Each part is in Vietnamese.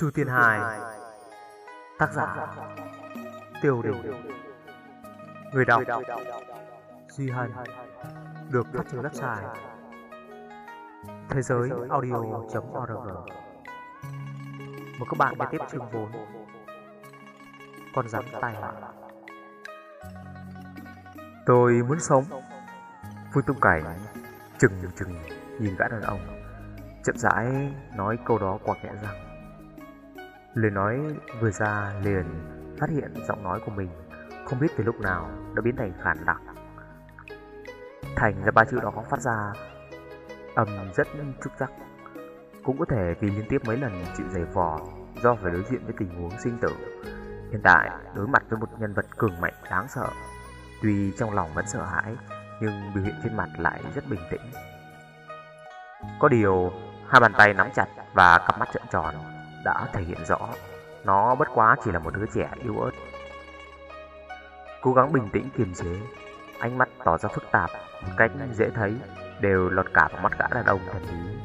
Chu Tiên Hải. Tác giả Tiêu Đình. Người đọc Duy Hân. Được phát trên website Thế giới audio.org Mời các bạn nghe tiếp chương 4 Con rắn tai họa. Tôi muốn sống. Vương Tung Cảnh. Chừng chừng nhìn gã đàn ông. Chậm rãi nói câu đó qua kẽ răng Lời nói vừa ra liền, phát hiện giọng nói của mình không biết từ lúc nào đã biến thành khản đặc. Thành ra ba chữ đó phát ra âm rất trúc chắc. Cũng có thể vì liên tiếp mấy lần chịu giày vò do phải đối diện với tình huống sinh tử. Hiện tại, đối mặt với một nhân vật cường mạnh đáng sợ. Tuy trong lòng vẫn sợ hãi, nhưng biểu hiện trên mặt lại rất bình tĩnh. Có điều, hai bàn tay nắm chặt và cặp mắt trợn tròn đã thể hiện rõ nó bất quá chỉ là một đứa trẻ yếu ớt. Cố gắng bình tĩnh kiềm chế, ánh mắt tỏ ra phức tạp, cách dễ thấy đều lọt cả vào mắt gã đàn ông thần bí.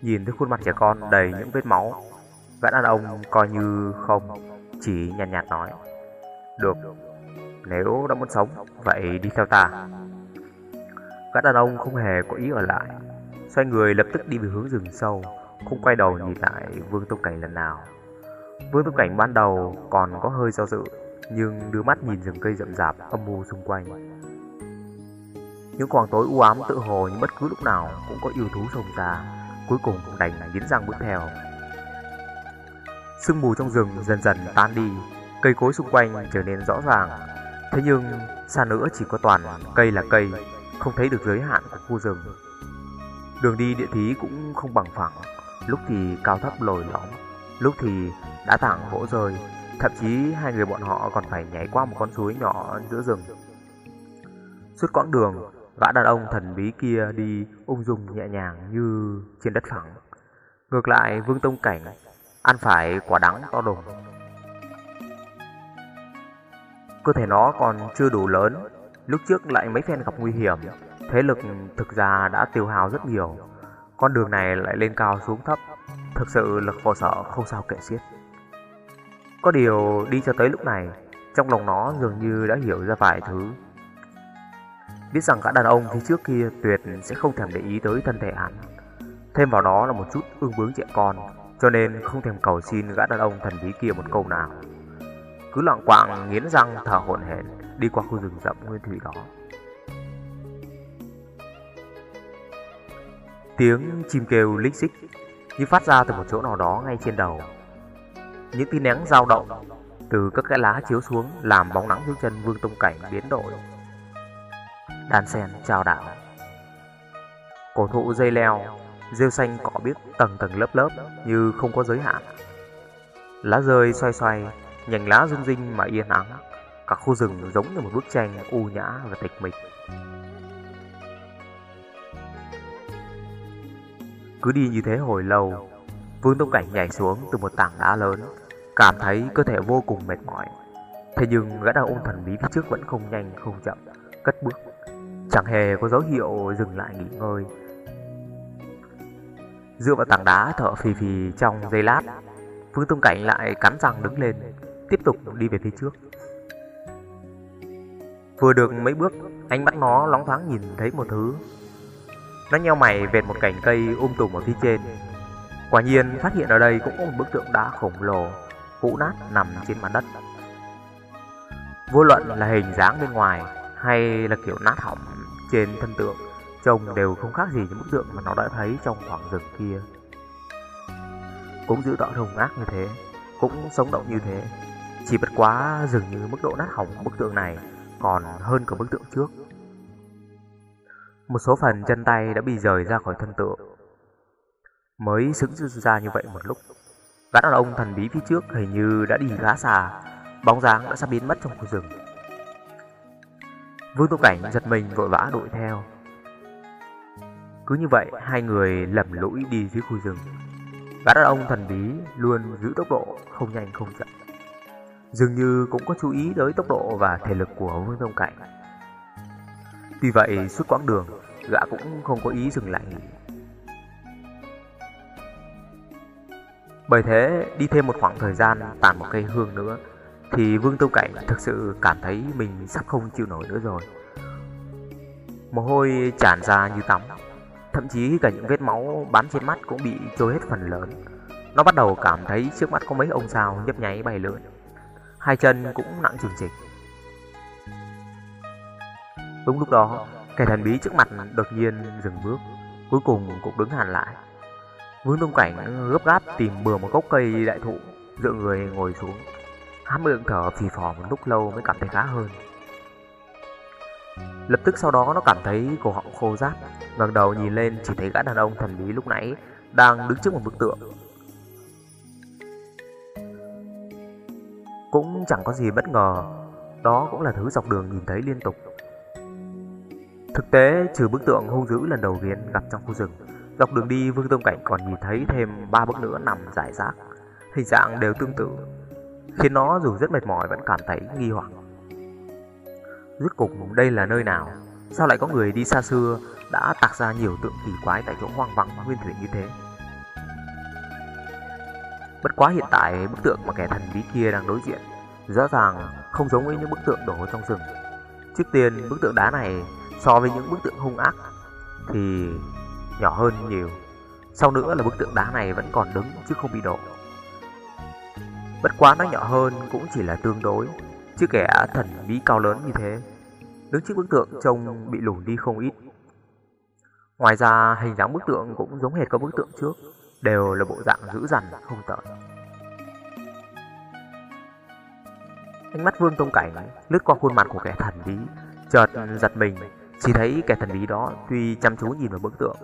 Nhìn thấy khuôn mặt trẻ con đầy những vết máu, gã đàn ông coi như không, chỉ nhàn nhạt, nhạt nói. Được, nếu đã muốn sống, vậy đi theo ta. Gã đàn ông không hề có ý ở lại, xoay người lập tức đi về hướng rừng sâu không quay đầu nhìn lại Vương Tông Cảnh lần nào. Vương Tông Cảnh ban đầu còn có hơi do dự, nhưng đưa mắt nhìn rừng cây rậm rạp âm mưu xung quanh. Những khoảng tối u ám tự hồ như bất cứ lúc nào cũng có yêu thú sông ra, cuối cùng đành nghiến răng bước theo. Sương mù trong rừng dần dần tan đi, cây cối xung quanh trở nên rõ ràng. Thế nhưng xa nữa chỉ có toàn cây là cây, không thấy được giới hạn của khu rừng. Đường đi địa thí cũng không bằng phẳng, lúc thì cao thấp lồi lõm, lúc thì đã tảng vỗ rơi, thậm chí hai người bọn họ còn phải nhảy qua một con suối nhỏ giữa rừng. Suốt quãng đường, gã đàn ông thần bí kia đi ung dung nhẹ nhàng như trên đất phẳng. Ngược lại Vương Tông Cảnh ăn phải quả đắng to đùng. Cơ thể nó còn chưa đủ lớn, lúc trước lại mấy phen gặp nguy hiểm, thế lực thực ra đã tiêu hao rất nhiều. Con đường này lại lên cao xuống thấp. Thực sự lực khổ sở, không sao kể xiết. Có điều đi cho tới lúc này, Trong lòng nó dường như đã hiểu ra vài thứ. Biết rằng gã đàn ông phía trước kia tuyệt sẽ không thèm để ý tới thân thể hắn. Thêm vào đó là một chút ương bướng trẻ con, Cho nên không thèm cầu xin gã đàn ông thần bí kia một câu nào. Cứ loạn quạng nghiến răng thở hổn hển Đi qua khu rừng rậm nguyên thủy đó. Tiếng chim kêu lích xích như phát ra từ một chỗ nào đó ngay trên đầu. Những tia nắng dao động từ các cái lá chiếu xuống làm bóng nắng dưới chân Vương Tông Cảnh biến đổi. Đàn sen chào đảo. Cổ thụ dây leo, rêu xanh cỏ biếc tầng tầng lớp lớp như không có giới hạn. Lá rơi xoay xoay, nhành lá rung rinh mà yên ắng. Cả khu rừng giống như một bức tranh u nhã và tịch mịch. Cứ đi như thế hồi lâu, Vương Tông Cảnh nhảy xuống từ một tảng đá lớn, Cảm thấy cơ thể vô cùng mệt mỏi. Thế nhưng gã đàn ông thần bí phía trước vẫn không nhanh, không chậm, Cất bước. Chẳng hề có dấu hiệu dừng lại nghỉ ngơi. Dựa vào tảng đá thở phì phì trong giây lát, Vương Tông Cảnh lại cắn răng đứng lên, Tiếp tục đi về phía trước. Vừa được mấy bước, Ánh mắt nó lóng thoáng nhìn thấy một thứ nó nheo mày vệt một cành cây um tùm ở phía trên. Quả nhiên, phát hiện ở đây cũng có một bức tượng đá khổng lồ, Cũ nát nằm trên mặt đất. Vô luận là hình dáng bên ngoài Hay là kiểu nát hỏng trên thân tượng, Trông đều không khác gì những bức tượng mà nó đã thấy trong khoảng rừng kia. Cũng giữ tọa hùng ác như thế, Cũng sống động như thế, Chỉ bất quá dường như mức độ nát hỏng của bức tượng này Còn hơn cả bức tượng trước một số phần chân tay đã bị rời ra khỏi thân tượng. Mới xứng ra như vậy một lúc, Gã đàn ông thần bí phía trước hình như đã đi gã xà Bóng dáng đã sắp biến mất trong khu rừng. Vương Tô Cảnh giật mình vội vã đuổi theo. Cứ như vậy, hai người lầm lũi đi dưới khu rừng. Gã đàn ông thần bí luôn giữ tốc độ không nhanh không chậm. Dường như cũng có chú ý tới tốc độ và thể lực của Vương Tông Cảnh. Tuy vậy suốt quãng đường Gã cũng không có ý dừng lại nghỉ Bởi thế, đi thêm một khoảng thời gian tàn một cây hương nữa, thì Vương Tông Cảnh thực sự cảm thấy mình sắp không chịu nổi nữa rồi. Mồ hôi tràn ra như tắm, thậm chí cả những vết máu bám trên mắt cũng bị trôi hết phần lớn. Nó bắt đầu cảm thấy trước mắt có mấy ông sao nhấp nháy bay lượn. Hai chân cũng nặng trừng trịch. Đúng lúc đó, kẻ thần bí trước mặt đột nhiên dừng bước, cuối cùng cũng đứng hẳn lại. Vương Đông Cảnh gấp gáp tìm bừa một gốc cây đại thụ, dựa người ngồi xuống. hám miệng thở phì phò một lúc lâu mới cảm thấy khá hơn. Lập tức sau đó nó cảm thấy cổ họng khô rát, ngẩng đầu nhìn lên chỉ thấy gã đàn ông thần bí lúc nãy đang đứng trước một bức tượng. Cũng chẳng có gì bất ngờ, đó cũng là thứ dọc đường nhìn thấy liên tục. Thực tế, trừ bức tượng hung dữ lần đầu tiên gặp trong khu rừng, dọc đường đi Vương Tông Cảnh còn nhìn thấy thêm ba bức nữa nằm rải rác, hình dạng đều tương tự, khiến nó dù rất mệt mỏi vẫn cảm thấy nghi hoặc. Rốt cục đây là nơi nào? Sao lại có người đi xa xưa đã tạc ra nhiều tượng kỳ quái tại chỗ hoang vắng nguyên thủy như thế? Bất quá hiện tại bức tượng mà kẻ thần bí kia đang đối diện rõ ràng không giống với những bức tượng đổ trong rừng. Trước tiên bức tượng đá này so với những bức tượng hung ác thì nhỏ hơn nhiều. Sau nữa là bức tượng đá này vẫn còn đứng chứ không bị đổ. Bất quá nó nhỏ hơn cũng chỉ là tương đối, chứ kẻ thần bí cao lớn như thế, đứng trước bức tượng trông bị lùn đi không ít. Ngoài ra hình dáng bức tượng cũng giống hệt các bức tượng trước, đều là bộ dạng dữ dằn không tợn. Ánh mắt Vương Tông Cảnh lướt qua khuôn mặt của kẻ thần bí, chợt giật mình, chỉ thấy kẻ thần bí đó tuy chăm chú nhìn vào bức tượng,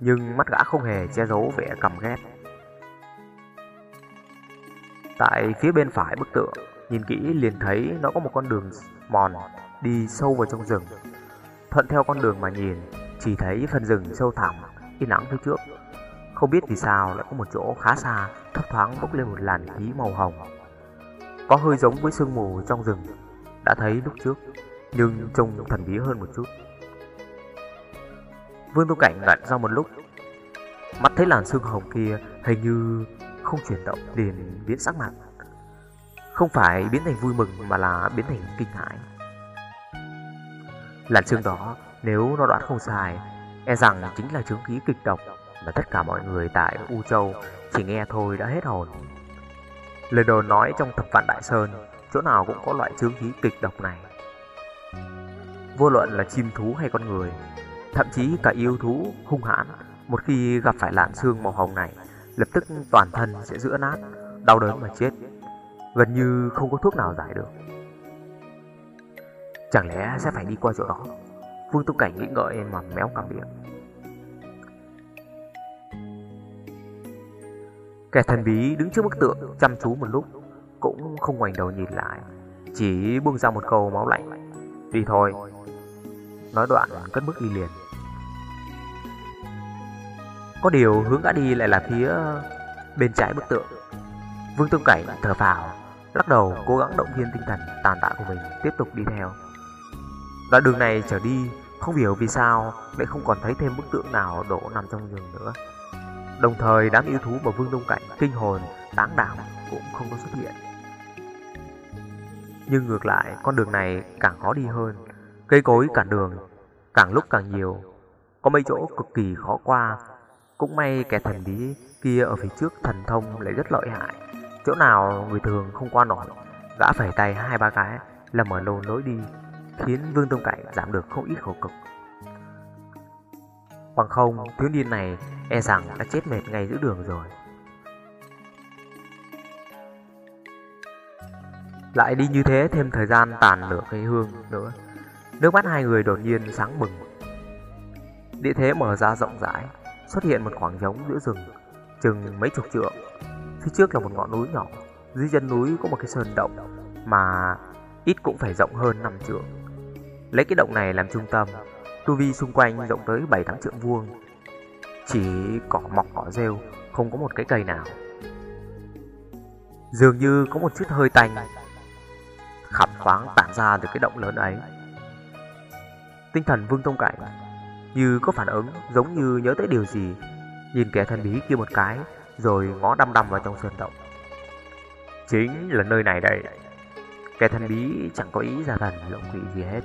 nhưng mắt gã không hề che giấu vẻ căm ghét. Tại phía bên phải bức tượng, nhìn kỹ liền thấy nó có một con đường mòn đi sâu vào trong rừng. Thuận theo con đường mà nhìn, chỉ thấy phần rừng sâu thẳm, yên ắng phía trước. Không biết vì sao lại có một chỗ khá xa, thấp thoáng bốc lên một làn khí màu hồng. Có hơi giống với sương mù trong rừng, đã thấy lúc trước, nhưng trông thần bí hơn một chút. Vương tu Cảnh ngẩn ra một lúc, mắt thấy làn sương hồng kia hình như không chuyển động liền biến sắc mặt. Không phải biến thành vui mừng mà là biến thành kinh hãi. Làn sương đó, nếu nó đoán không sai, e rằng chính là chứng khí kịch độc mà tất cả mọi người tại U Châu chỉ nghe thôi đã hết hồn. Lời đồn nói trong thập vạn Đại Sơn, chỗ nào cũng có loại chứng khí kịch độc này. Vô luận là chim thú hay con người, thậm chí cả yêu thú hung hãn, một khi gặp phải làn xương màu hồng này, lập tức toàn thân sẽ giữa nát, đau đớn mà chết. Gần như không có thuốc nào giải được. Chẳng lẽ sẽ phải đi qua chỗ đó? Vương Tu Cảnh nghĩ ngợi mà méo cả miệng. Kẻ thần bí đứng trước bức tượng chăm chú một lúc, cũng không ngoảnh đầu nhìn lại, chỉ buông ra một câu máu lạnh. Đi thôi. Nói đoạn cất bước đi liền. Có điều hướng gã đi lại là phía bên trái bức tượng. Vương Tương Cảnh thở phào, lắc đầu cố gắng động viên tinh thần tàn tạ của mình tiếp tục đi theo. Đoạn đường này trở đi, không hiểu vì sao lại không còn thấy thêm bức tượng nào đổ nằm trong rừng nữa. Đồng thời đám yêu thú mà Vương Đông Cảnh kinh hồn, táng đảm cũng không có xuất hiện. Nhưng ngược lại, con đường này càng khó đi hơn. Cây cối cản đường, càng lúc càng nhiều. Có mấy chỗ cực kỳ khó qua. Cũng may kẻ thần bí kia ở phía trước thần thông lại rất lợi hại. Chỗ nào người thường không qua nổi, gã phải tay hai ba cái là mở lô lối đi, khiến Vương Tông Cảnh giảm được không ít khổ cực. Bằng không, thiếu niên này e rằng đã chết mệt ngay giữa đường rồi. Lại đi như thế thêm thời gian tàn lửa cây hương nữa. Nước mắt hai người đột nhiên sáng bừng. Địa thế mở ra rộng rãi, xuất hiện một khoảng trống giữa rừng, chừng mấy chục trượng. Phía trước là một ngọn núi nhỏ, dưới chân núi có một cái sơn động mà ít cũng phải rộng hơn 5 trượng. Lấy cái động này làm trung tâm, tu vi xung quanh rộng tới 7 tám trượng vuông. Chỉ cỏ mọc cỏ rêu, không có một cái cây nào. Dường như có một chút hơi tanh khắp khoáng tản ra từ cái động lớn ấy. Tinh thần Vương Tông Cảnh như có phản ứng giống như nhớ tới điều gì, nhìn kẻ thần bí kia một cái, rồi ngó đăm đăm vào trong sơn động. Chính là nơi này đây. Kẻ thần bí chẳng có ý ra thần lộng quỷ gì hết.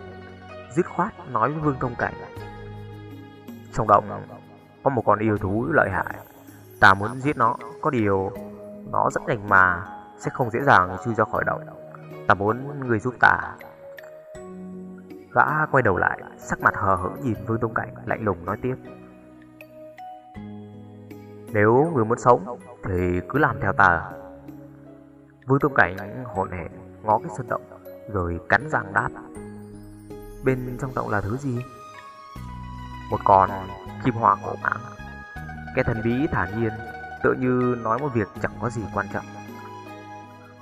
Dứt khoát nói với Vương công Cảnh. Trong động có một con yêu thú lợi hại. Ta muốn giết nó, có điều nó rất nhanh mà sẽ không dễ dàng chui ra khỏi động. Ta muốn người giúp ta. Gã quay đầu lại, sắc mặt hờ hững nhìn Vương Tông Cảnh lạnh lùng nói tiếp. Nếu người muốn sống thì cứ làm theo ta. Vương Tông Cảnh hồn hển ngó cái sân động rồi cắn răng đáp. Bên trong động là thứ gì? Một con chim hoa cổ mãng. Cái thần bí thản nhiên, tự như nói một việc chẳng có gì quan trọng.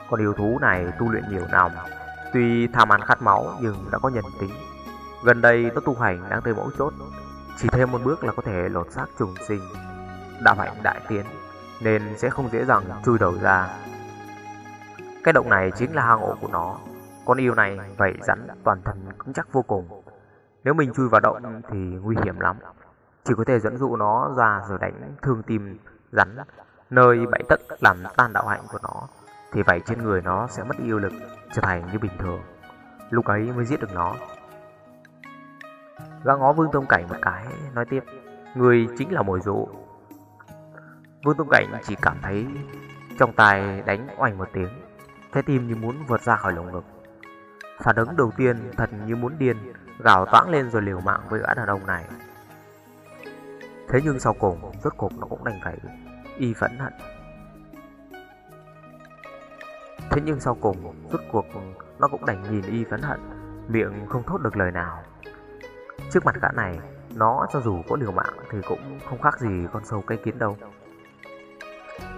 Con yêu thú này tu luyện nhiều năm, tuy tham ăn khát máu nhưng đã có nhân tính. Gần đây nó tu hành đang tới mẫu chốt, chỉ thêm một bước là có thể lột xác trùng sinh. Đạo hạnh đại tiến, nên sẽ không dễ dàng chui đầu ra. Cái động này chính là hang ổ của nó. Con yêu này vảy rắn toàn thân cứng chắc vô cùng. Nếu mình chui vào động thì nguy hiểm lắm. Chỉ có thể dẫn dụ nó ra rồi đánh thương tim rắn nơi bẫy tấc làm tan đạo hạnh của nó thì vảy trên người nó sẽ mất yêu lực trở thành như bình thường. Lúc ấy mới giết được nó. Gã ngó Vương Tông Cảnh một cái, nói tiếp, người chính là mồi dụ. Vương Tông Cảnh chỉ cảm thấy trong tài đánh oanh một tiếng, trái tim như muốn vượt ra khỏi lồng ngực. Phản ứng đầu tiên thật như muốn điên, gào toãng lên rồi liều mạng với gã đàn ông này. Thế nhưng sau cùng, rốt cuộc nó cũng đành phải y phẫn hận. Thế nhưng sau cùng, rốt cuộc nó cũng đành nhìn y phẫn hận, miệng không thốt được lời nào. Trước mặt gã này, nó cho dù có liều mạng thì cũng không khác gì con sâu cây kiến đâu.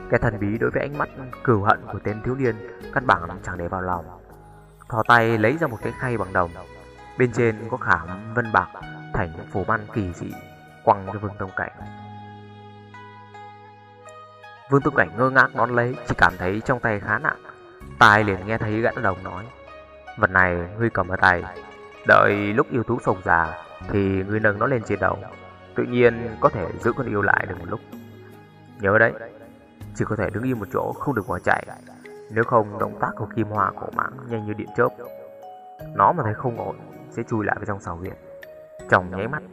Cái thần bí đối với ánh mắt cừu hận của tên thiếu niên căn bản chẳng để vào lòng. Thò tay lấy ra một cái khay bằng đồng, bên trên có khảm vân bạc thành phù văn kỳ dị quăng cho Vương Tông Cảnh. Vương Tông Cảnh ngơ ngác đón lấy, chỉ cảm thấy trong tay khá nặng. Tai liền nghe thấy gã đồng nói, vật này ngươi cầm ở tay, đợi lúc yêu thú sông già thì ngươi nâng nó lên trên đầu, tự nhiên có thể giữ con yêu lại được một lúc. Nhớ đấy, chỉ có thể đứng yên một chỗ không được bỏ chạy, nếu không động tác của kim hoa cổ mãng nhanh như điện chớp. Nó mà thấy không ổn sẽ chui lại vào trong sào huyệt. chồng nháy mắt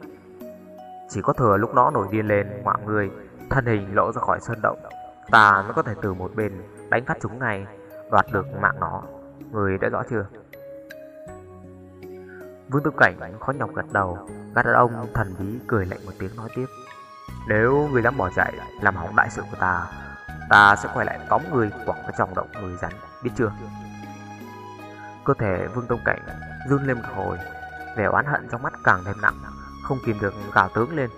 chỉ có thừa lúc nó nổi điên lên mọi người Thân hình lộ ra khỏi sơn động Ta mới có thể từ một bên đánh phát chúng ngay Đoạt được mạng nó. Người đã rõ chưa? Vương Tư Cảnh khó nhọc gật đầu. Gắt ông thần bí cười lạnh một tiếng nói tiếp. Nếu người dám bỏ chạy, Làm hỏng đại sự của ta Ta sẽ quay lại tóm người quẳng vào trong động người rắn. Biết chưa? Cơ thể Vương Tông Cảnh run lên một hồi, Vẻ oán hận trong mắt càng thêm nặng, không kìm được gào tướng lên.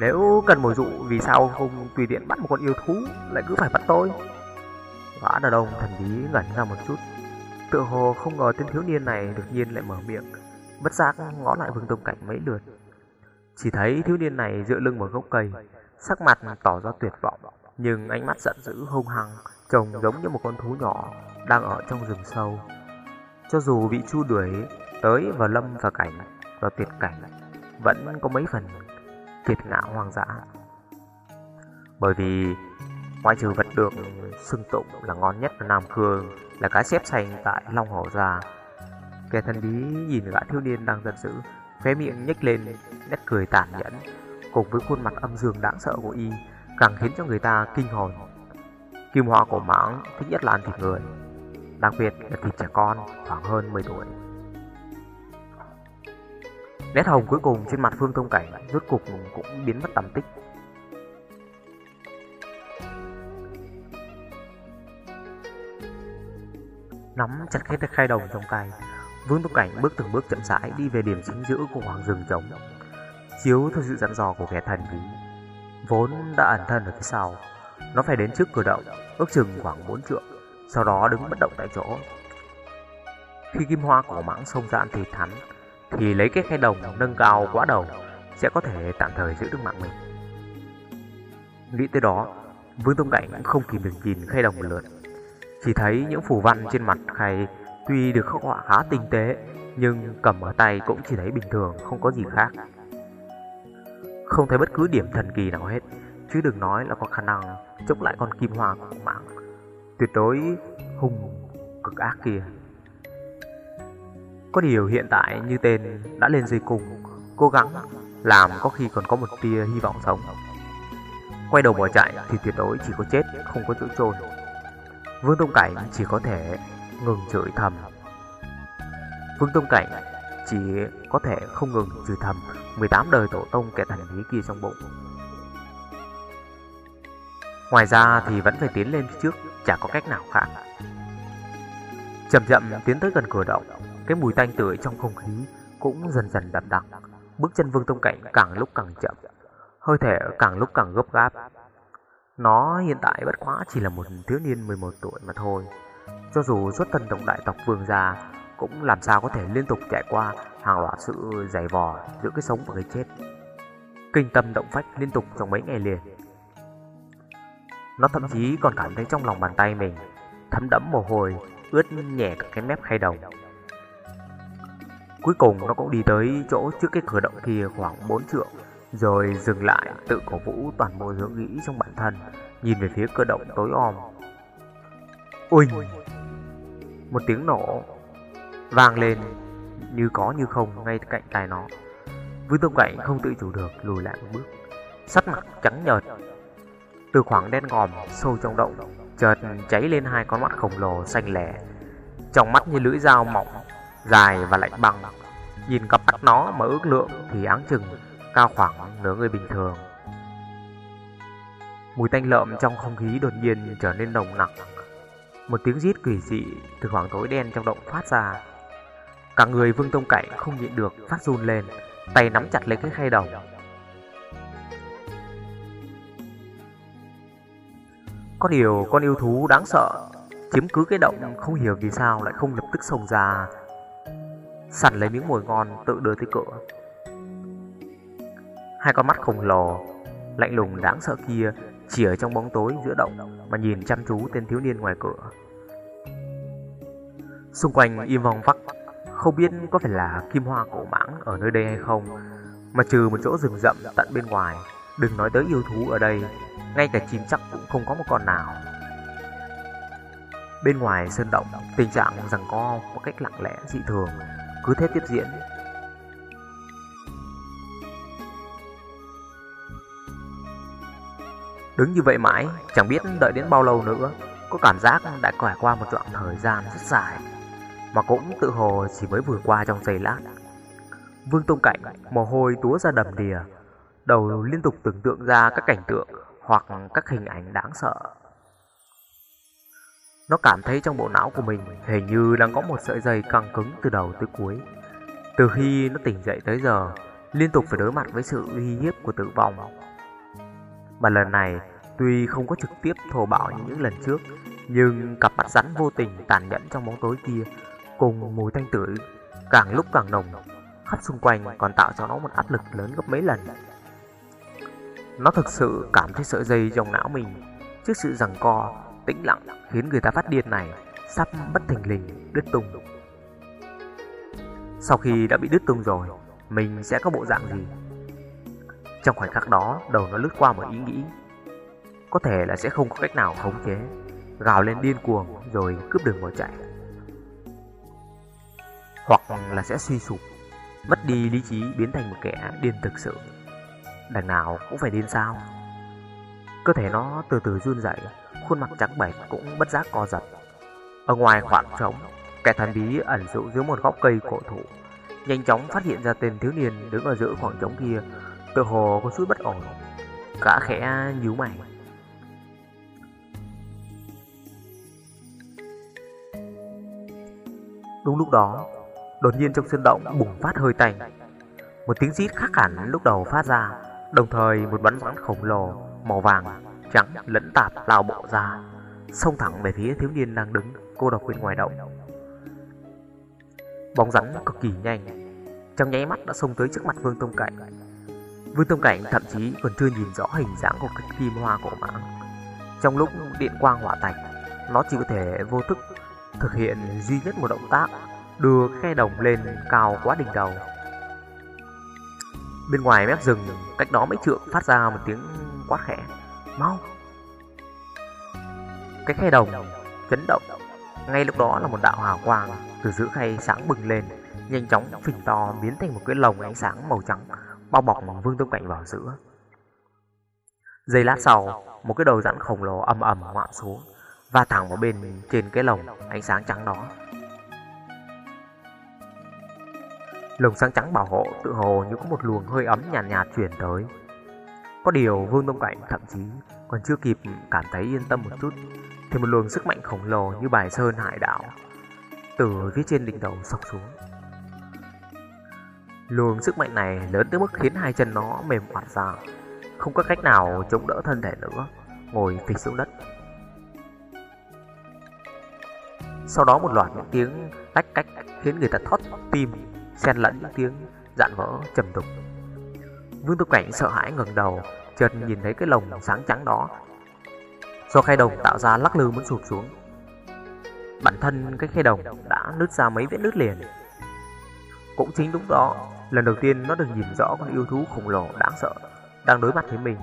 Nếu cần mồi dụ vì sao không tùy tiện bắt một con yêu thú, Lại cứ phải bắt tôi? Gã đàn ông thần bí ngẩn ra một chút. Tựa hồ không ngờ tên thiếu niên này đột nhiên lại mở miệng, Bất giác ngó lại vương tông cảnh mấy lượt. Chỉ thấy thiếu niên này dựa lưng vào gốc cây, Sắc mặt tỏ ra tuyệt vọng, Nhưng ánh mắt giận dữ, hung hăng, Trông giống như một con thú nhỏ Đang ở trong rừng sâu. Cho dù bị chu đuổi tới vào lâm và cảnh và tuyệt cảnh, vẫn có mấy phần kiệt ngạo hoang dã. Bởi vì ngoại trừ vật được xưng tụng là ngon nhất ở Nam Cương là cá xếp xanh tại Long Hổ Gia. Kẻ thần bí nhìn gã thiếu niên đang giận dữ, khóe miệng nhếch lên nét cười tàn nhẫn, cùng với khuôn mặt âm dương đáng sợ của y càng khiến cho người ta kinh hồn. Kim hoa cổ mãng thích nhất là ăn thịt người, đặc biệt là thịt trẻ con khoảng hơn 10 tuổi. Nét hồng cuối cùng trên mặt Phương Thông Cảnh rốt cục cũng biến mất tầm tích. Nắm chặt cái khai đồng trong tay, Vương Tông Cảnh bước từng bước chậm rãi đi về điểm chính giữa của hoàng rừng trống. Chiếu theo sự dặn dò của kẻ thần bí, vốn đã ẩn thân ở phía sau, nó phải đến trước cửa động, ước chừng khoảng 4 trượng, sau đó đứng bất động tại chỗ. Khi kim hoa của mãng sông dạn thì thắn, thì lấy cái khay đồng nâng cao quá đầu sẽ có thể tạm thời giữ được mạng mình. Nghĩ tới đó, Vương Tông Cảnh không kìm được nhìn khay đồng một lượt. Chỉ thấy những phù văn trên mặt khay tuy được khắc họa khá tinh tế, nhưng cầm ở tay cũng chỉ thấy bình thường, không có gì khác. Không thấy bất cứ điểm thần kỳ nào hết, chứ đừng nói là có khả năng chống lại con kim hoa của mạng. Tuyệt đối hung cực ác kia. Có điều hiện tại như tên đã lên dây cung, cố gắng làm có khi còn có một tia hy vọng sống. Quay đầu bỏ chạy thì tuyệt đối chỉ có chết, không có chỗ trôn. Vương Tông Cảnh chỉ có thể ngừng chửi thầm. Vương Tông Cảnh chỉ có thể không ngừng chửi thầm 18 đời tổ tông kẻ thần bí kia trong bụng. Ngoài ra thì vẫn phải tiến lên phía trước, chả có cách nào khác. Chậm chậm tiến tới gần cửa động, cái mùi tanh tưởi trong không khí cũng dần dần đậm đặc. Bước chân Vương Tông Cảnh càng lúc càng chậm, hơi thể càng lúc càng gấp gáp. Nó hiện tại bất quá chỉ là một thiếu niên 11 tuổi mà thôi. Cho dù xuất thân tổng đại tộc Vương gia, cũng làm sao có thể liên tục trải qua hàng loạt sự giày vò giữa cái sống và cái chết. Kinh tâm động phách liên tục trong mấy ngày liền. Nó thậm chí còn cảm thấy trong lòng bàn tay mình thấm đẫm mồ hôi, ướt nhẹ cả cái mép khay đồng. Cuối cùng nó cũng đi tới chỗ trước cái cửa động kia khoảng 4 trượng, rồi dừng lại tự cổ vũ toàn bộ hướng nghĩ trong bản thân, nhìn về phía cơ động tối om. Uỳnh! Một tiếng nổ vang lên như có như không ngay cạnh tai nó. Vương Tông Cảnh không tự chủ được lùi lại một bước, sắc mặt trắng nhợt. Từ khoảng đen ngòm sâu trong động, chợt cháy lên hai con mắt khổng lồ xanh lẻ, trong mắt như lưỡi dao mỏng, dài và lạnh băng. Nhìn cặp mắt nó mà ước lượng thì áng chừng cao khoảng nửa người bình thường. Mùi tanh lợm trong không khí đột nhiên trở nên nồng nặc. Một tiếng rít quỷ dị từ khoảng tối đen trong động phát ra. Cả người Vương Tông Cảnh không nhịn được phát run lên, tay nắm chặt lấy cái khay đồng. Có điều con yêu thú đáng sợ chiếm cứ cái động không hiểu vì sao lại không lập tức xông ra sẵn lấy miếng mồi ngon tự đưa tới cửa hai con mắt khổng lồ lạnh lùng đáng sợ kia chỉ ở trong bóng tối giữa động mà nhìn chăm chú tên thiếu niên ngoài cửa xung quanh im vòng vắc không biết có phải là kim hoa cổ mãng ở nơi đây hay không mà trừ một chỗ rừng rậm tận bên ngoài đừng nói tới yêu thú ở đây ngay cả chim chắc cũng không có một con nào Bên ngoài sơn động, tình trạng rằng co một cách lặng lẽ dị thường cứ thế tiếp diễn. Đứng như vậy mãi, chẳng biết đợi đến bao lâu nữa, có cảm giác đã trải qua một đoạn thời gian rất dài, mà cũng tự hồ chỉ mới vừa qua trong giây lát. Vương Tông Cảnh, mồ hôi túa ra đầm đìa, đầu liên tục tưởng tượng ra các cảnh tượng hoặc các hình ảnh đáng sợ nó cảm thấy trong bộ não của mình hình như đang có một sợi dây căng cứng từ đầu tới cuối. Từ khi nó tỉnh dậy tới giờ, liên tục phải đối mặt với sự uy hiếp của tử vong. Mà lần này, tuy không có trực tiếp thô bạo như những lần trước, nhưng cặp mắt rắn vô tình tàn nhẫn trong bóng tối kia cùng mùi thanh tử càng lúc càng nồng, khắp xung quanh còn tạo cho nó một áp lực lớn gấp mấy lần. Nó thực sự cảm thấy sợi dây trong não mình trước sự giằng co tĩnh lặng khiến người ta phát điên này sắp bất thình lình đứt tung. Sau khi đã bị đứt tung rồi, mình sẽ có bộ dạng gì? Trong khoảnh khắc đó, đầu nó lướt qua một ý nghĩ. Có thể là sẽ không có cách nào khống chế, gào lên điên cuồng rồi cướp đường bỏ chạy. Hoặc là sẽ suy sụp, mất đi lý trí biến thành một kẻ điên thực sự. Đằng nào cũng phải điên sao? Cơ thể nó từ từ run rẩy, khuôn mặt trắng bệch cũng bất giác co giật. Ở ngoài khoảng trống, kẻ thần bí ẩn dụ dưới một góc cây cổ thụ, nhanh chóng phát hiện ra tên thiếu niên đứng ở giữa khoảng trống kia, tự hồ có chút bất ổn. Gã khẽ nhíu mày. Đúng lúc đó, đột nhiên trong sân động bùng phát hơi tành Một tiếng rít khác hẳn lúc đầu phát ra, đồng thời một bắn bắn khổng lồ màu vàng trắng lẫn tạp lao bộ ra xông thẳng về phía thiếu niên đang đứng cô độc bên ngoài động bóng rắn cực kỳ nhanh trong nháy mắt đã xông tới trước mặt vương tông cảnh vương tông cảnh thậm chí còn chưa nhìn rõ hình dáng của cái kim hoa cổ mãng trong lúc điện quang hỏa tạch, nó chỉ có thể vô thức thực hiện duy nhất một động tác, đưa khe đồng lên cao quá đỉnh đầu. Bên ngoài mép rừng, cách đó mấy trượng phát ra một tiếng quát khẽ, Mau! Cái khe đồng chấn động. Ngay lúc đó là một đạo hào quang Từ giữa khay sáng bừng lên, Nhanh chóng phình to biến thành một cái lồng ánh sáng màu trắng. Bao bọc Vương Tông Cảnh vào giữa Giây lát sau Một cái đầu rắn khổng lồ ầm ầm ngoạm xuống Và thẳng vào bên trên cái lồng ánh sáng trắng đó Lồng sáng trắng bảo hộ tự hồ như có một luồng hơi ấm nhàn nhạt, nhạt chuyển tới. Có điều Vương Tông Cảnh thậm chí còn chưa kịp cảm thấy yên tâm một chút thì một luồng sức mạnh khổng lồ như bài sơn hải đảo từ phía trên đỉnh đầu sọc xuống. Luồng sức mạnh này lớn tới mức khiến hai chân nó mềm oặt ra, không có cách nào chống đỡ thân thể nữa, ngồi phịch xuống đất. Sau đó một loạt những tiếng tách cách khiến người ta thoát tim xen lẫn những tiếng dạn vỡ trầm đục. Vương Tư Cảnh sợ hãi ngẩng đầu, chợt nhìn thấy cái lồng sáng trắng đó. Do khay đồng tạo ra lắc lư muốn sụp xuống. Bản thân cái khay đồng đã nứt ra mấy vết nứt liền. Cũng chính lúc đó, lần đầu tiên nó được nhìn rõ con yêu thú khổng lồ đáng sợ đang đối mặt với mình.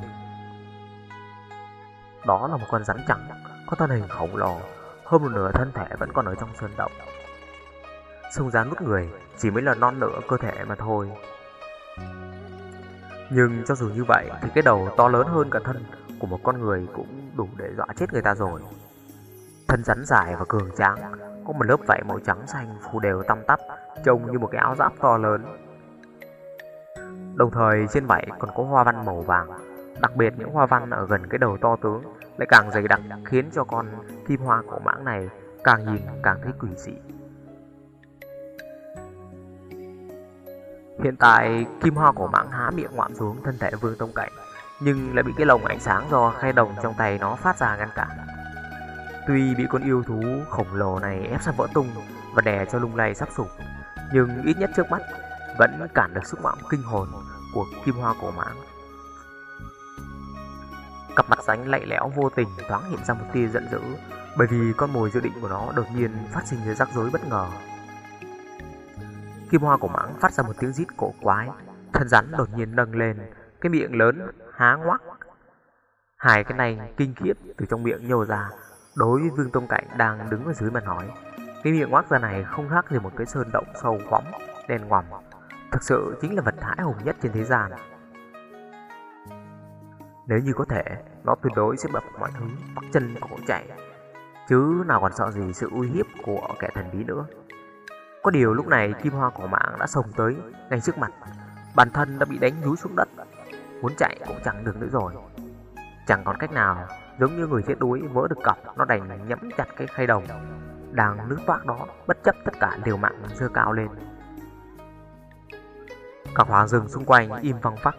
Đó là một con rắn trắng, có thân hình khổng lồ, hơn một nửa thân thể vẫn còn ở trong sơn động Sông rắn nút người chỉ mới là non nửa cơ thể mà thôi. Nhưng cho dù như vậy thì cái đầu to lớn hơn cả thân của một con người cũng đủ để dọa chết người ta rồi. Thân rắn dài và cường tráng, có một lớp vảy màu trắng xanh phủ đều tăm tắp, trông như một cái áo giáp to lớn. Đồng thời trên vảy còn có hoa văn màu vàng, đặc biệt những hoa văn ở gần cái đầu to tướng lại càng dày đặc khiến cho con kim hoa cổ mãng này càng nhìn càng thấy quỷ dị. Hiện tại kim hoa cổ mãng há miệng ngoạm xuống thân thể vương tông cảnh Nhưng lại bị cái lồng ánh sáng do khay đồng trong tay nó phát ra ngăn cản Tuy bị con yêu thú khổng lồ này ép sang vỡ tung và đè cho lung lay sắp sụp Nhưng ít nhất trước mắt vẫn cản được sức mạnh kinh hồn của kim hoa cổ mãng. Cặp mặt ránh lạnh lẽo vô tình thoáng hiện ra một tia giận dữ, Bởi vì con mồi dự định của nó đột nhiên phát sinh ra rắc rối bất ngờ. Kim hoa cổ mãng phát ra một tiếng rít cổ quái, Thân rắn đột nhiên nâng lên, Cái miệng lớn, há ngoác. Hai cái này kinh khiếp từ trong miệng nhô ra, Đối với Vương Tông Cảnh đang đứng ở dưới mà nói. Cái miệng ngoác ra này không khác gì một cái sơn động sâu quắm Đen ngoằm Thực sự chính là vật hãi hùng nhất trên thế gian. Nếu như có thể, Nó tuyệt đối sẽ bập mọi thứ, Bắt chân cổ chạy Chứ nào còn sợ gì sự uy hiếp của kẻ thần bí nữa. Có điều lúc này kim hoa cổ mạng đã sồng tới ngay trước mặt. Bản thân đã bị đánh nhúi xuống đất. Muốn chạy cũng chẳng được nữa rồi. Chẳng còn cách nào, Giống như người chết đuối vỡ được cọc Nó đành nhẫm chặt cái khay đồng Đang nước toát đó, Bất chấp tất cả liều mạng dơ cao lên. Cả hoàng rừng xung quanh im phăng phắc.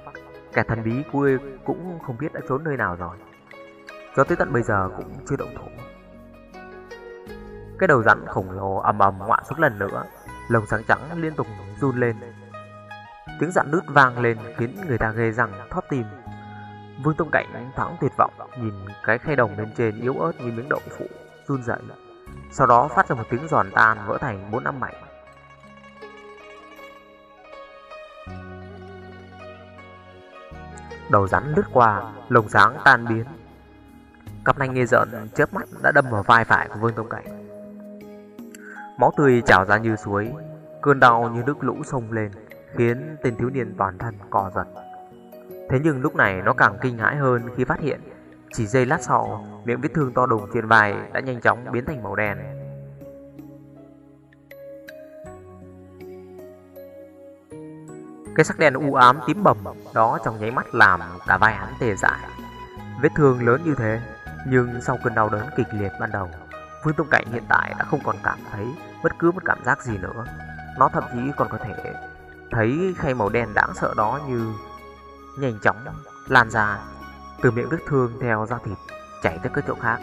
Kẻ thần bí cuối cũng không biết đã trốn nơi nào rồi. Cho tới tận bây giờ cũng chưa động thủ. Cái đầu rắn khổng lồ ầm ầm ngoạ xuống lần nữa. Lồng sáng trắng liên tục run lên. Tiếng dặn nứt vang lên khiến người ta ghê rằng thoát tim. Vương Tông Cảnh thoáng tuyệt vọng, Nhìn cái khay đồng bên trên yếu ớt như miếng đậu phụ, run dậy Sau đó phát ra một tiếng giòn tan vỡ thành bốn năm mảnh Đầu rắn lướt qua, lồng sáng tan biến. Cặp nanh nghe giận chớp mắt đã đâm vào vai phải của Vương Tông Cảnh. Máu tươi trào ra như suối Cơn đau như nước lũ sông lên Khiến tên thiếu niên toàn thân co giật. Thế nhưng lúc này nó càng kinh hãi hơn khi phát hiện Chỉ giây lát sau Miệng vết thương to đùng trên vai đã nhanh chóng biến thành màu đen. Cái sắc đen u ám tím bầm, đó trong nháy mắt làm cả vai hắn tê dại Vết thương lớn như thế, Nhưng sau cơn đau đớn kịch liệt ban đầu Vương Tông Cảnh hiện tại đã không còn cảm thấy bất cứ một cảm giác gì nữa. Nó thậm chí còn có thể thấy khay màu đen đáng sợ đó như nhanh chóng lan ra từ miệng vết thương theo da thịt chảy tới các chỗ khác.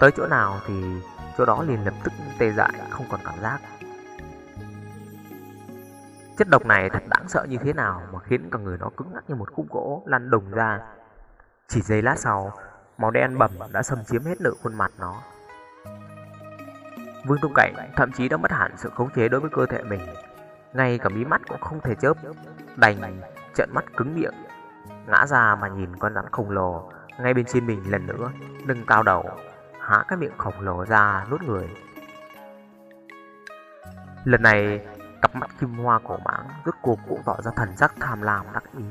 Tới chỗ nào thì chỗ đó liền lập tức tê dại, không còn cảm giác. Chất độc này thật đáng sợ như thế nào mà khiến cả người nó cứng ngắc như một khúc gỗ lăn đùng ra. Chỉ giây lát sau, màu đen bầm đã xâm chiếm hết nửa khuôn mặt nó. Vương tung Cảnh thậm chí đã mất hẳn sự khống chế đối với cơ thể mình Ngay cả mí mắt cũng không thể chớp Đành trận mắt cứng miệng ngã ra mà nhìn con rắn khổng lồ ngay bên trên mình lần nữa, nâng cao đầu, há cái miệng khổng lồ ra nuốt người. Lần này, cặp mắt kim hoa cổ mãng rốt cuộc cũng tỏ ra thần sắc tham lam đắc ý,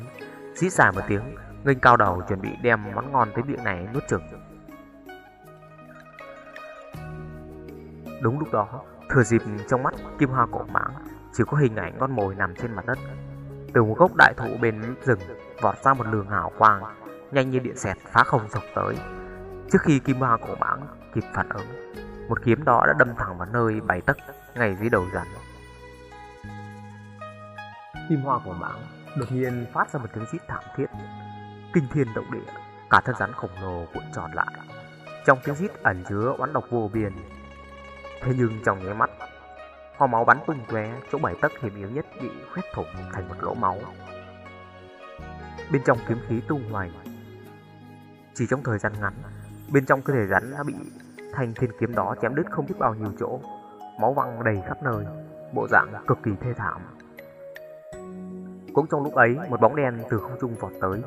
rít dài một tiếng, nghênh cao đầu chuẩn bị đem món ngon tới miệng này nuốt chửng Đúng lúc đó, thừa dịp trong mắt kim hoa cổ mãng chỉ có hình ảnh con mồi nằm trên mặt đất. Từ một gốc đại thụ bên rừng vọt ra một lường hào quang, nhanh như điện xẹt phá không sộc tới. Trước khi kim hoa cổ mãng kịp phản ứng, một kiếm đó đã đâm thẳng vào nơi bảy tấc ngay dưới đầu rắn. Kim hoa của mãng đột nhiên phát ra một tiếng rít thảm thiết, kinh thiên động địa, cả thân rắn khổng lồ cuộn tròn lại. Trong tiếng rít ẩn chứa oán độc vô biên. Thế nhưng trong nháy mắt, hoa máu bắn tung tóe, chỗ bảy tấc hiểm yếu nhất bị khuyết thủng thành một lỗ máu. Bên trong kiếm khí tung hoành, chỉ trong thời gian ngắn, bên trong cơ thể rắn đã bị thanh thiên kiếm đó chém đứt không biết bao nhiêu chỗ, máu văng đầy khắp nơi, bộ dạng cực kỳ thê thảm. Cũng trong lúc ấy, một bóng đen từ không trung vọt tới,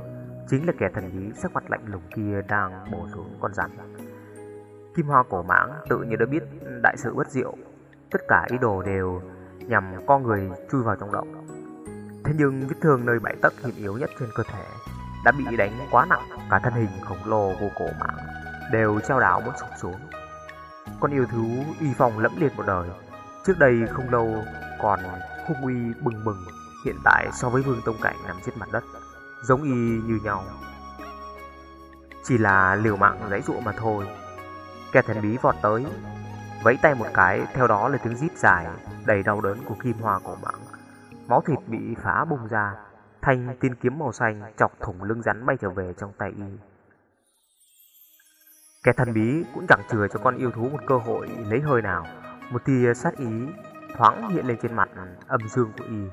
chính là kẻ thần bí sắc mặt lạnh lùng kia đang bổ xuống con rắn. Kim Hoa cổ mãng tự như đã biết đại sự bất diệu, tất cả ý đồ đều nhằm con người chui vào trong động. Thế nhưng vết thương nơi bảy tấc hiểm yếu nhất trên cơ thể đã bị đánh quá nặng, cả thân hình khổng lồ vô cổ mãng đều treo đảo muốn sụp xuống. Con yêu thú y phòng lẫm liệt một đời, trước đây không lâu còn hung uy bừng bừng, hiện tại so với vương tông cảnh nằm trên mặt đất, giống y như nhau. Chỉ là liều mạng giấy dụa mà thôi. Kẻ thần bí vọt tới, vẫy tay một cái, theo đó là tiếng rít dài, đầy đau đớn của kim hoa cổ mãng. Máu thịt bị phá bung ra, Thanh tiên kiếm màu xanh chọc thủng lưng rắn bay trở về trong tay y. Kẻ thần bí cũng chẳng chừa cho con yêu thú một cơ hội lấy hơi nào. Một tia sát ý thoáng hiện lên trên mặt âm dương của y.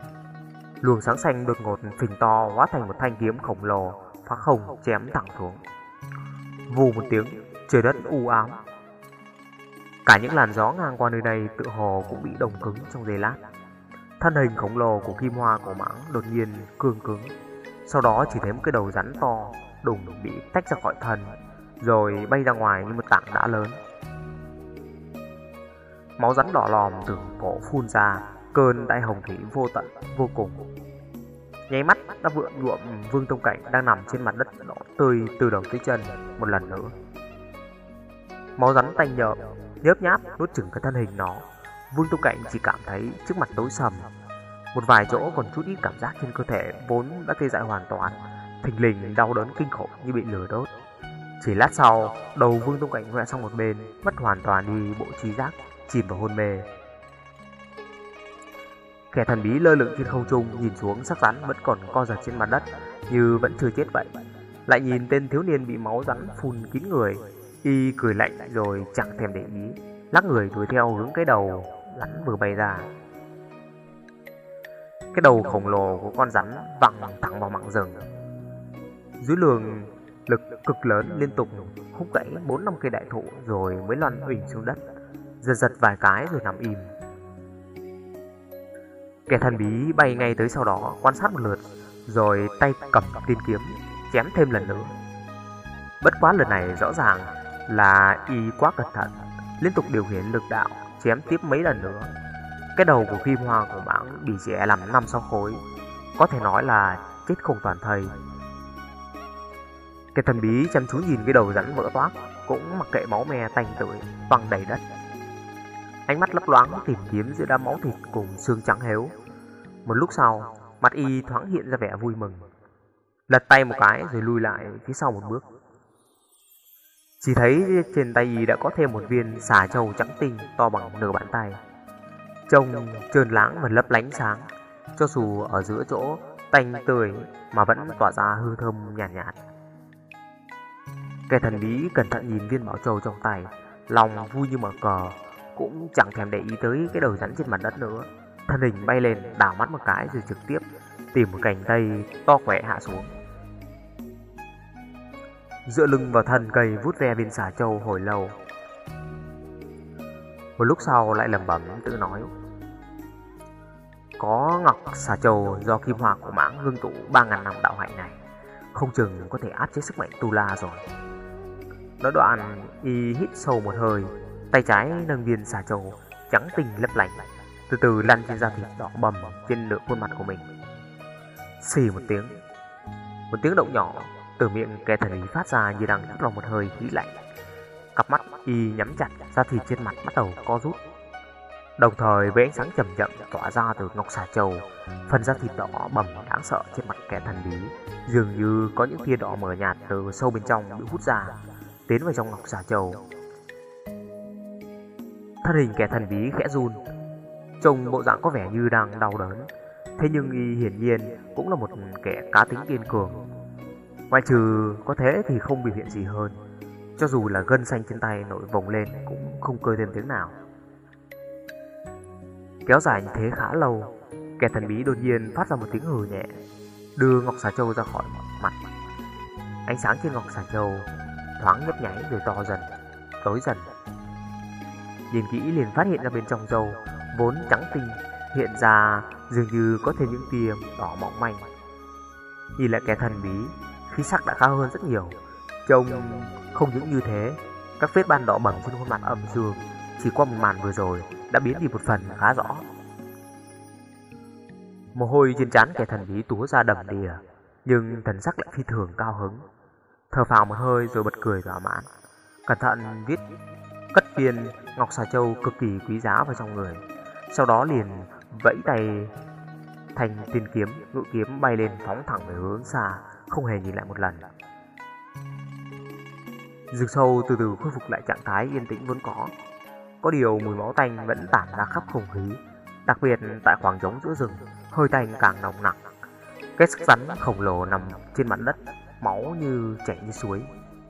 Luồng sáng xanh đột ngột phình to hóa thành một thanh kiếm khổng lồ phá không chém thẳng xuống. Vù một tiếng, trời đất u ám. Cả những làn gió ngang qua nơi đây tự hồ cũng bị đồng cứng trong giây lát. Thân hình khổng lồ của kim hoa cổ mãng đột nhiên cương cứng Sau đó chỉ thấy một cái đầu rắn to Đùng bị tách ra khỏi thân Rồi bay ra ngoài như một tảng đá lớn Máu rắn đỏ lòm từ cổ phun ra Cơn đại hồng thủy vô tận vô cùng. Nháy mắt đã vượn nhuộm Vương Tông Cảnh đang nằm trên mặt đất đỏ tươi từ đầu tới chân một lần nữa. Máu rắn tanh nhợm nhớp nháp nuốt chửng cái thân hình nó. Vương Tông Cảnh chỉ cảm thấy trước mặt tối sầm. Một vài chỗ còn chút ít cảm giác trên cơ thể vốn đã tê dại hoàn toàn. Thình lình đau đớn kinh khủng như bị lửa đốt. Chỉ lát sau, đầu Vương Tông Cảnh ngã sang một bên Mất hoàn toàn đi bộ trí giác, chìm vào hôn mê. Kẻ thần bí lơ lửng trên không trung, nhìn xuống, sắc rắn vẫn còn co giật trên mặt đất, Như vẫn chưa chết vậy. Lại nhìn tên thiếu niên bị máu rắn phun kín người, Y cười lạnh rồi chẳng thèm để ý, Lắc người đuổi theo hướng cái đầu rắn vừa bay ra. Cái đầu khổng lồ của con rắn văng thẳng vào mảng rừng. Dưới lường lực cực lớn liên tục hút gãy 4 năm cây đại thụ rồi mới lăn huỳnh xuống đất, Giật giật vài cái rồi nằm im. Kẻ thần bí bay ngay tới sau đó quan sát một lượt Rồi tay cầm tiên kiếm chém thêm lần nữa Bất quá lần này rõ ràng là y quá cẩn thận Liên tục điều khiển lực đạo chém tiếp mấy lần nữa. Cái đầu của kim hoa của mãng bị rẽ làm năm sáu khối, có thể nói là chết không toàn thây. Cái thần bí chăm chú nhìn cái đầu rắn vỡ toác, cũng mặc kệ máu me tanh tưởi văng đầy đất. Ánh mắt lấp loáng tìm kiếm giữa đám máu thịt cùng xương trắng héo. Một lúc sau, mặt y thoáng hiện ra vẻ vui mừng. Lật tay một cái rồi lui lại phía sau một bước. Chỉ thấy trên tay y đã có thêm một viên xà trâu trắng tinh to bằng nửa bàn tay. Trông trơn láng và lấp lánh sáng, cho dù ở giữa chỗ tanh tươi mà vẫn tỏa ra hương thơm nhàn nhạt, nhạt. Kẻ thần bí cẩn thận nhìn viên bảo trâu trong tay, lòng vui như mở cờ, cũng chẳng thèm để ý tới cái đầu rắn trên mặt đất nữa. Thân hình bay lên, đảo mắt một cái rồi trực tiếp tìm một cành cây to khỏe hạ xuống. Dựa lưng vào thân cây vút ve viên xà châu hồi lâu Một lúc sau lại lẩm bẩm tự nói Có ngọc xà châu do kim hoa của mãng hương tụ 3.000 năm đạo hạnh này Không chừng có thể áp chế sức mạnh tu la rồi Nói đoạn y hít sâu một hơi Tay trái nâng viên xà trầu, Trắng tinh lấp lánh. Từ từ lăn trên da thịt đỏ bầm Trên nửa khuôn mặt của mình. Xì một tiếng. Một tiếng động nhỏ từ miệng kẻ thần ý phát ra như đang hít vào một hơi khí lạnh. Cặp mắt y nhắm chặt, Da thịt trên mặt bắt đầu co rút. Đồng thời với ánh sáng chậm chậm tỏa ra từ ngọc xà trầu, Phần da thịt đỏ bầm đáng sợ trên mặt kẻ thần bí. Dường như có những tia đỏ mờ nhạt từ sâu bên trong bị hút ra, Tiến vào trong ngọc xà trầu. Thân hình kẻ thần bí khẽ run. Trông bộ dạng có vẻ như đang đau đớn. Thế nhưng y hiển nhiên cũng là một kẻ cá tính kiên cường. Ngoài trừ có thế thì không biểu hiện gì hơn. Cho dù là gân xanh trên tay nổi vòng lên cũng không cười thêm tiếng nào. Kéo dài như thế khá lâu Kẻ thần bí đột nhiên phát ra một tiếng hừ nhẹ Đưa Ngọc Xà Châu ra khỏi mặt. Ánh sáng trên Ngọc Xà Châu thoáng nhấp nháy rồi to dần, tối dần. Nhìn kỹ liền phát hiện ra bên trong dầu Vốn trắng tinh, Hiện ra dường như có thêm những tia đỏ mỏng manh. Nhìn lại kẻ thần bí, khí sắc đã cao hơn rất nhiều. Trông không những như thế, Các vết ban đỏ bẩn trên khuôn mặt âm dương Chỉ qua một màn vừa rồi Đã biến đi một phần khá rõ. Mồ hôi trên trán kẻ thần bí túa ra đầm đìa, Nhưng thần sắc lại phi thường cao hứng. Thở phào một hơi rồi bật cười thỏa mãn. Cẩn thận viết Cất viên Ngọc Xà Châu cực kỳ quý giá vào trong người Sau đó liền vẫy tay Thành tiên kiếm Ngự kiếm bay lên phóng thẳng về hướng xa không hề nhìn lại một lần. Rừng sâu từ từ khôi phục lại trạng thái yên tĩnh vốn có. Có điều mùi máu tanh vẫn tản ra khắp không khí, đặc biệt tại khoảng trống giữa rừng, hơi tanh càng nồng nặc. Cái sắc rắn khổng lồ nằm trên mặt đất, máu như chảy như suối,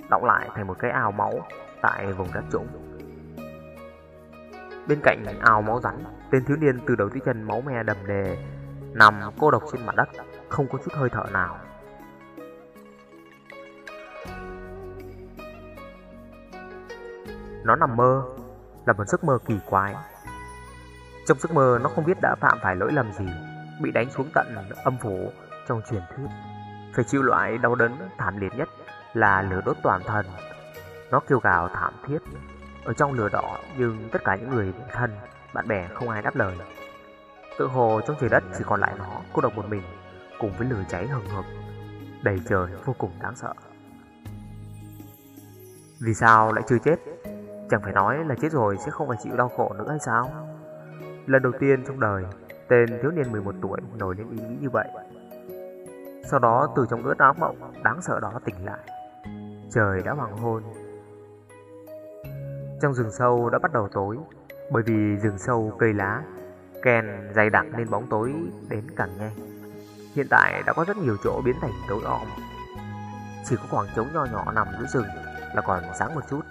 đọng lại thành một cái ao máu tại vùng đất trũng. Bên cạnh ao máu rắn, tên thiếu niên từ đầu tới chân máu me đầm đề, nằm cô độc trên mặt đất, không có chút hơi thở nào. Nó nằm mơ Là một giấc mơ kỳ quái. Trong giấc mơ nó không biết đã phạm phải lỗi lầm gì Bị đánh xuống tận âm phủ trong truyền thuyết. Phải chịu loại đau đớn thảm liệt nhất Là lửa đốt toàn thân. Nó kêu gào thảm thiết. Ở trong lửa đỏ, nhưng tất cả những người thân, Bạn bè không ai đáp lời. Tự hồ trong trời đất chỉ còn lại nó Cô độc một mình, Cùng với lửa cháy hừng hực. Đầy trời vô cùng đáng sợ. Vì sao lại chưa chết? Chẳng phải nói là chết rồi sẽ không phải chịu đau khổ nữa hay sao? Lần đầu tiên trong đời, Tên thiếu niên 11 tuổi nổi lên ý nghĩ như vậy. Sau đó từ trong ướt áo mộng, Đáng sợ đó tỉnh lại. Trời đã hoàng hôn trong rừng sâu đã bắt đầu tối Bởi vì rừng sâu cây lá Ken dày đặc nên bóng tối đến càng nhanh Hiện tại đã có rất nhiều chỗ biến thành tối om Chỉ có khoảng trống nho nhỏ nằm giữa rừng là còn sáng một chút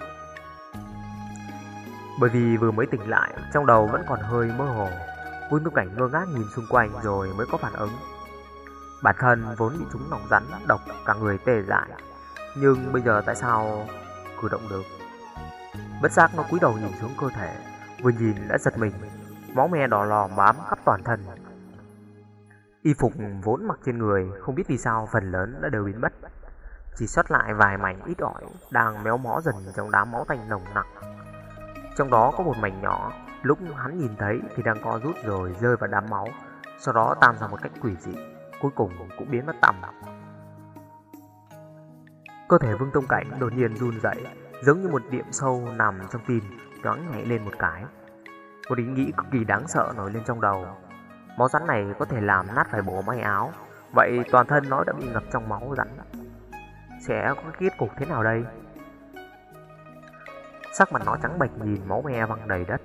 bởi vì vừa mới tỉnh lại, trong đầu vẫn còn hơi mơ hồ. Vui Tư Cảnh ngơ ngác nhìn xung quanh rồi mới có phản ứng. Bản thân vốn bị chúng nòng rắn, độc, cả người tê dại. Nhưng bây giờ tại sao cử động được? Bất giác nó cúi đầu nhìn xuống cơ thể, vừa nhìn đã giật mình, máu me đỏ lò bám khắp toàn thân. Y phục vốn mặc trên người, không biết vì sao phần lớn đã đều biến mất. Chỉ sót lại vài mảnh ít ỏi đang méo mó dần trong đám máu tanh nồng nặc trong đó có một mảnh nhỏ, lúc hắn nhìn thấy thì đang co rút rồi rơi vào đám máu, sau đó tan ra một cách quỷ dị, cuối cùng cũng biến mất tạm Cơ thể Vương Tông Cảnh đột nhiên run dậy, giống như một điểm sâu nằm trong tim, nhoáng nhảy lên một cái. Một ý nghĩ cực kỳ đáng sợ nổi lên trong đầu. Máu rắn này có thể làm nát phải bộ may áo, vậy toàn thân nó đã bị ngập trong máu rắn. Sẽ có kết cục thế nào đây? Sắc mặt nó trắng bệch nhìn máu me văng đầy đất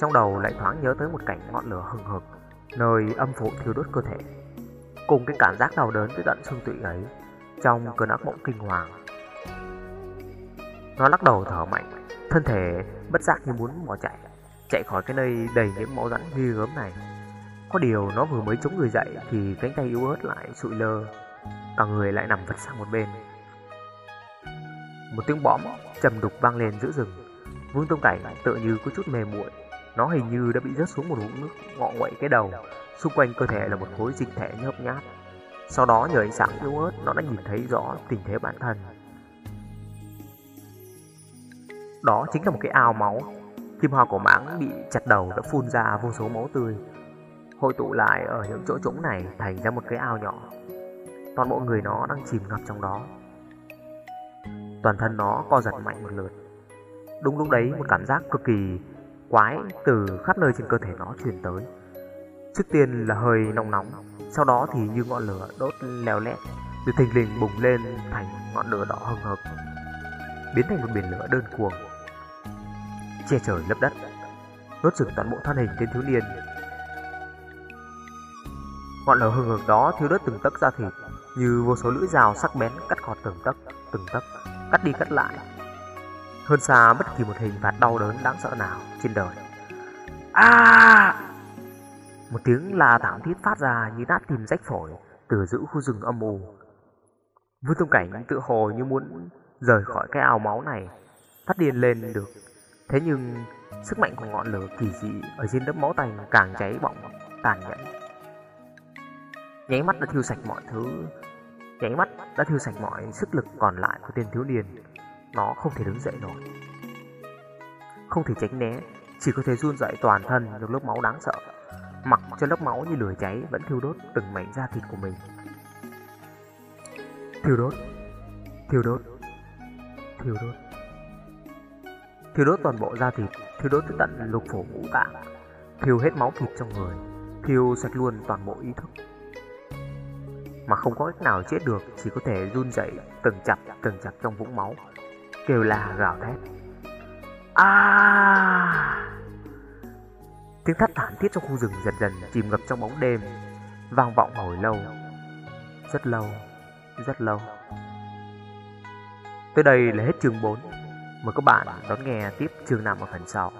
Trong đầu lại thoáng nhớ tới một cảnh ngọn lửa hừng hực Nơi âm phủ thiêu đốt cơ thể Cùng cái cảm giác đau đớn tới tận xương tụy ấy Trong cơn ác mộng kinh hoàng nó lắc đầu thở mạnh, Thân thể bất giác như muốn bỏ chạy Chạy khỏi cái nơi đầy những máu rắn ghi gớm này. Có điều nó vừa mới chống người dậy Thì cánh tay yếu ớt lại sụi lơ, Cả người lại nằm vật sang một bên. Một tiếng bõm trầm đục vang lên giữa rừng, Vương Tông Cảnh tự như có chút mê muội, Nó hình như đã bị rớt xuống một vũng nước ngọ nguậy cái đầu, Xung quanh cơ thể là một khối dịch thể nhớp nhát Sau đó nhờ ánh sáng yếu ớt, Nó đã nhìn thấy rõ tình thế bản thân. Đó chính là một cái ao máu. Kim hoa cổ mãng bị chặt đầu đã phun ra vô số máu tươi. Hội tụ lại ở những chỗ trũng này thành ra một cái ao nhỏ. Toàn bộ người nó đang chìm ngập trong đó. Toàn thân nó co giật mạnh một lượt. Đúng lúc đấy, một cảm giác cực kỳ quái từ khắp nơi trên cơ thể nó truyền tới. Trước tiên là hơi nóng nóng, Sau đó thì như ngọn lửa đốt leo lét Rồi thình lình bùng lên thành ngọn lửa đỏ hừng hực. Biến thành một biển lửa đơn cuồng. Che trời lấp đất nốt rực toàn bộ thân hình tên thiếu niên. Ngọn lửa hừng hực đó thiêu đốt từng tấc da thịt, Như vô số lưỡi dao sắc bén cắt gọt từng tấc Từng tấc, Cắt đi cắt lại. Hơn xa bất kỳ một hình phạt đau đớn đáng sợ nào trên đời. À Một tiếng la thảm thiết phát ra như nát tim rách phổi Từ giữa khu rừng âm u. Vương Tông Cảnh tự hồ như muốn rời khỏi cái ao máu này Phát điên lên được. Thế nhưng, sức mạnh của ngọn lửa kỳ dị ở trên đấm máu tanh càng cháy bỏng, tàn nhẫn. Nháy mắt đã thiêu sạch mọi thứ. Nháy mắt đã thiêu sạch mọi sức lực còn lại của tên thiếu niên. Nó không thể đứng dậy nổi. Không thể tránh né, chỉ có thể run dậy toàn thân trong lớp máu đáng sợ. Mặc cho lớp máu như lửa cháy vẫn thiêu đốt từng mảnh da thịt của mình. Thiêu đốt thiêu đốt thiêu đốt. Thiêu đốt toàn bộ da thịt, thiêu đốt tới tận lục phủ ngũ tạng, thiêu hết máu thịt trong người, thiêu sạch luôn toàn bộ ý thức. Mà không có cách nào chết được, chỉ có thể run rẩy, từng chặt từng chặt trong vũng máu, kêu la, gào thét. A tiếng thét thảm thiết trong khu rừng dần dần chìm ngập trong bóng đêm, vang vọng hồi lâu, rất lâu rất lâu tới đây là hết chương 4 mời các bạn đón nghe tiếp chương 5 ở phần sau.